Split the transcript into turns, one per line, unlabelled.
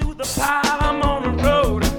to the pile, I'm on the road.